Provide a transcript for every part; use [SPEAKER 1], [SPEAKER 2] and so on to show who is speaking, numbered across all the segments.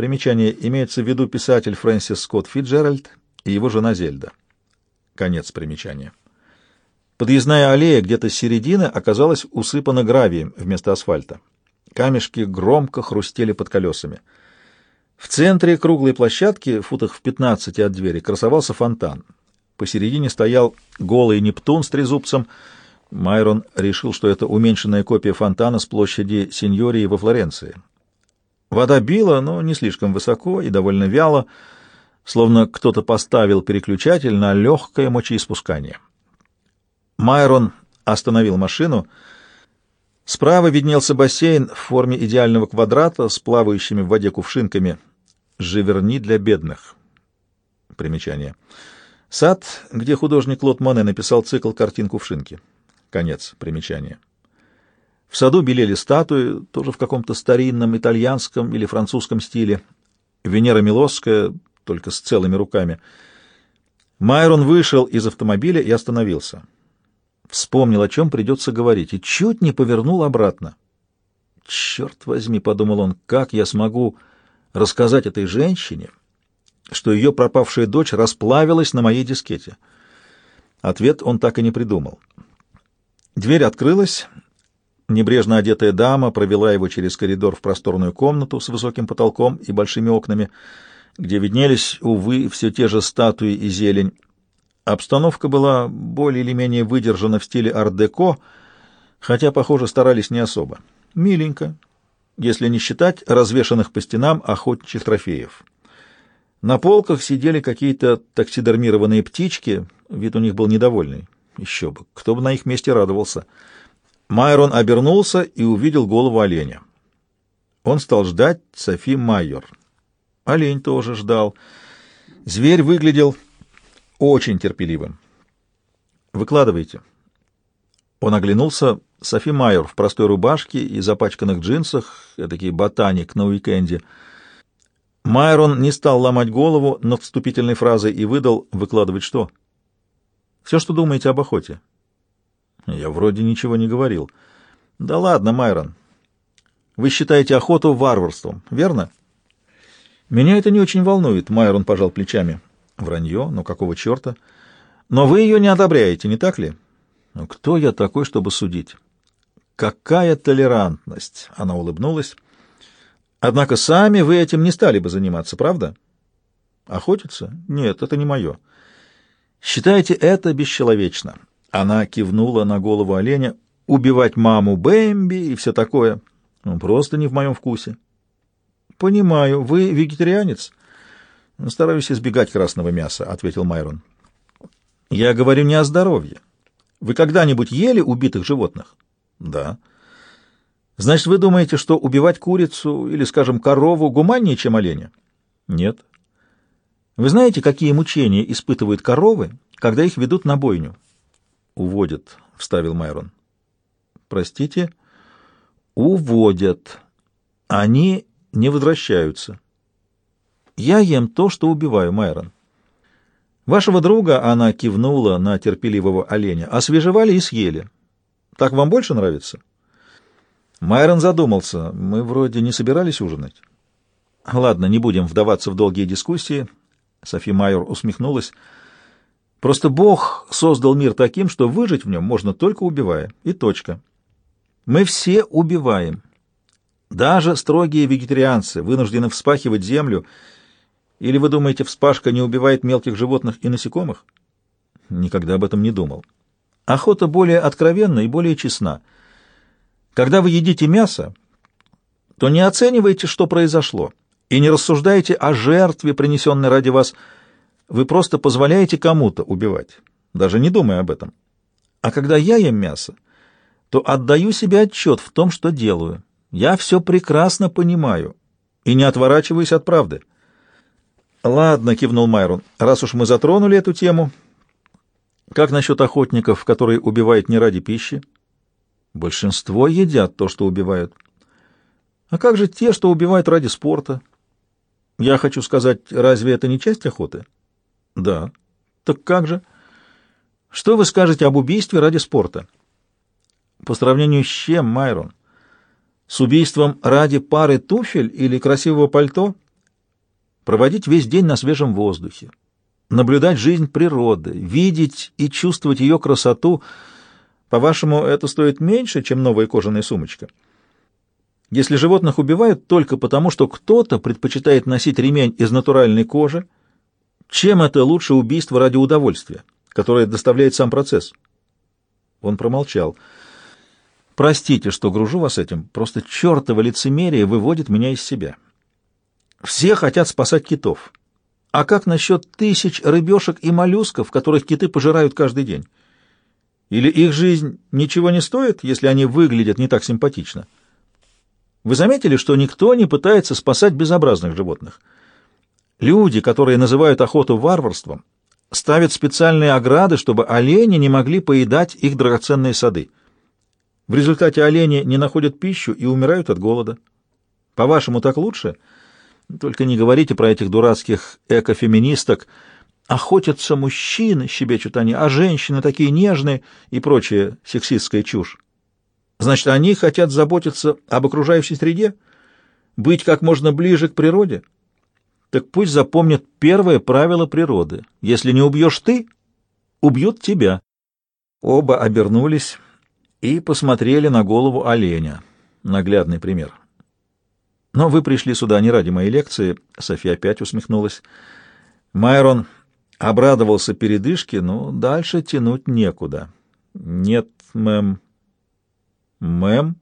[SPEAKER 1] Примечание. Имеется в виду писатель Фрэнсис Скотт Фиджеральд и его жена Зельда. Конец примечания. Подъездная аллея где-то с середины оказалась усыпана гравием вместо асфальта. Камешки громко хрустели под колесами. В центре круглой площадки, футах в 15 от двери, красовался фонтан. Посередине стоял голый Нептун с трезубцем. Майрон решил, что это уменьшенная копия фонтана с площади Синьории во Флоренции. Вода била, но не слишком высоко и довольно вяло, словно кто-то поставил переключатель на легкое мочеиспускание. Майрон остановил машину. Справа виднелся бассейн в форме идеального квадрата с плавающими в воде кувшинками. «Живерни для бедных». Примечание. Сад, где художник Лот Моне написал цикл картин кувшинки. Конец примечания. В саду белели статуи, тоже в каком-то старинном итальянском или французском стиле. Венера Милосская, только с целыми руками. Майрон вышел из автомобиля и остановился. Вспомнил, о чем придется говорить, и чуть не повернул обратно. «Черт возьми», — подумал он, — «как я смогу рассказать этой женщине, что ее пропавшая дочь расплавилась на моей дискете?» Ответ он так и не придумал. Дверь открылась. Небрежно одетая дама провела его через коридор в просторную комнату с высоким потолком и большими окнами, где виднелись, увы, все те же статуи и зелень. Обстановка была более или менее выдержана в стиле ар-деко, хотя, похоже, старались не особо. Миленько, если не считать развешанных по стенам охотничьих трофеев. На полках сидели какие-то таксидермированные птички, вид у них был недовольный. Еще бы, кто бы на их месте радовался. Майрон обернулся и увидел голову оленя. Он стал ждать Софи Майор. Олень тоже ждал. Зверь выглядел очень терпеливым. «Выкладывайте». Он оглянулся. Софи Майор в простой рубашке и запачканных джинсах, такие ботаник на уикенде. Майрон не стал ломать голову над вступительной фразой и выдал «выкладывать что?» «Все, что думаете об охоте». «Я вроде ничего не говорил». «Да ладно, Майрон. Вы считаете охоту варварством, верно?» «Меня это не очень волнует», — Майрон пожал плечами. Вранье? Ну какого черта? Но вы ее не одобряете, не так ли? Ну, кто я такой, чтобы судить? Какая толерантность! Она улыбнулась. Однако сами вы этим не стали бы заниматься, правда? Охотиться? Нет, это не мое. Считаете это бесчеловечно? Она кивнула на голову оленя. Убивать маму Бэмби и все такое. Ну, просто не в моем вкусе. Понимаю, вы вегетарианец? «Стараюсь избегать красного мяса», — ответил Майрон. «Я говорю не о здоровье. Вы когда-нибудь ели убитых животных?» «Да». «Значит, вы думаете, что убивать курицу или, скажем, корову гуманнее, чем оленя?» «Нет». «Вы знаете, какие мучения испытывают коровы, когда их ведут на бойню?» «Уводят», — вставил Майрон. «Простите?» «Уводят. Они не возвращаются». Я ем то, что убиваю, Майрон. Вашего друга, она кивнула на терпеливого оленя, освежевали и съели. Так вам больше нравится? Майрон задумался. Мы вроде не собирались ужинать. Ладно, не будем вдаваться в долгие дискуссии. Софи Майор усмехнулась. Просто Бог создал мир таким, что выжить в нем можно только убивая. И точка. Мы все убиваем. Даже строгие вегетарианцы вынуждены вспахивать землю или вы думаете, вспашка не убивает мелких животных и насекомых? Никогда об этом не думал. Охота более откровенна и более честна. Когда вы едите мясо, то не оценивайте, что произошло, и не рассуждаете о жертве, принесенной ради вас. Вы просто позволяете кому-то убивать, даже не думая об этом. А когда я ем мясо, то отдаю себе отчет в том, что делаю. Я все прекрасно понимаю и не отворачиваюсь от правды. «Ладно», — кивнул Майрон, — «раз уж мы затронули эту тему, как насчет охотников, которые убивают не ради пищи?» «Большинство едят то, что убивают». «А как же те, что убивают ради спорта?» «Я хочу сказать, разве это не часть охоты?» «Да». «Так как же?» «Что вы скажете об убийстве ради спорта?» «По сравнению с чем, Майрон? С убийством ради пары туфель или красивого пальто?» проводить весь день на свежем воздухе, наблюдать жизнь природы, видеть и чувствовать ее красоту. По-вашему, это стоит меньше, чем новая кожаная сумочка? Если животных убивают только потому, что кто-то предпочитает носить ремень из натуральной кожи, чем это лучше убийство ради удовольствия, которое доставляет сам процесс? Он промолчал. Простите, что гружу вас этим, просто чертово лицемерие выводит меня из себя. Все хотят спасать китов. А как насчет тысяч рыбешек и моллюсков, которых киты пожирают каждый день? Или их жизнь ничего не стоит, если они выглядят не так симпатично? Вы заметили, что никто не пытается спасать безобразных животных? Люди, которые называют охоту варварством, ставят специальные ограды, чтобы олени не могли поедать их драгоценные сады. В результате олени не находят пищу и умирают от голода. По-вашему, так лучше? Только не говорите про этих дурацких экофеминисток. Охотятся мужчины, щебечут они, а женщины такие нежные и прочая сексистская чушь. Значит, они хотят заботиться об окружающей среде? Быть как можно ближе к природе? Так пусть запомнят первое правило природы. Если не убьешь ты, убьют тебя. Оба обернулись и посмотрели на голову оленя. Наглядный пример. Но вы пришли сюда не ради моей лекции, София опять усмехнулась. Майрон обрадовался передышке, но дальше тянуть некуда. Нет, мэм, «Мэм?»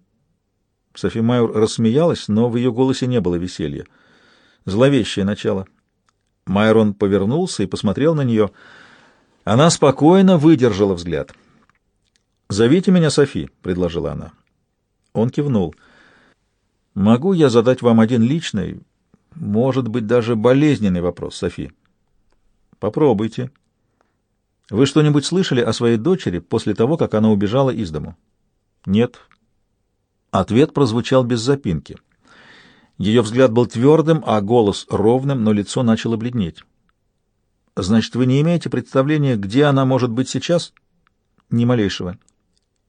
[SPEAKER 1] Софи Майор рассмеялась, но в ее голосе не было веселья. Зловещее начало. Майрон повернулся и посмотрел на нее. Она спокойно выдержала взгляд. «Зовите меня Софи», — предложила она. Он кивнул. «Могу я задать вам один личный, может быть, даже болезненный вопрос, Софи?» «Попробуйте». «Вы что-нибудь слышали о своей дочери после того, как она убежала из дому?» «Нет». Ответ прозвучал без запинки. Ее взгляд был твердым, а голос ровным, но лицо начало бледнеть. «Значит, вы не имеете представления, где она может быть сейчас?» «Ни малейшего.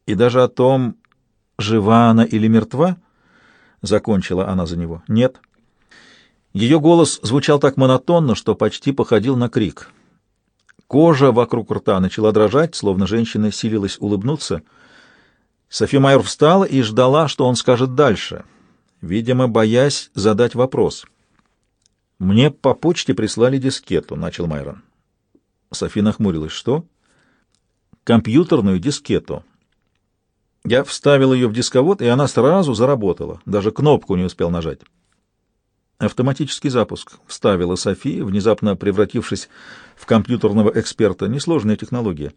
[SPEAKER 1] И даже о том, жива она или мертва?» Закончила она за него. «Нет». Ее голос звучал так монотонно, что почти походил на крик. Кожа вокруг рта начала дрожать, словно женщина силилась улыбнуться — Софи Майор встала и ждала, что он скажет дальше, видимо, боясь задать вопрос. «Мне по почте прислали дискету», — начал Майрон. Софи нахмурилась. «Что?» «Компьютерную дискету». Я вставил ее в дисковод, и она сразу заработала. Даже кнопку не успел нажать. Автоматический запуск. Вставила Софи, внезапно превратившись в компьютерного эксперта. Несложная. «Технология».